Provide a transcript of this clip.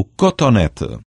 o cotonete.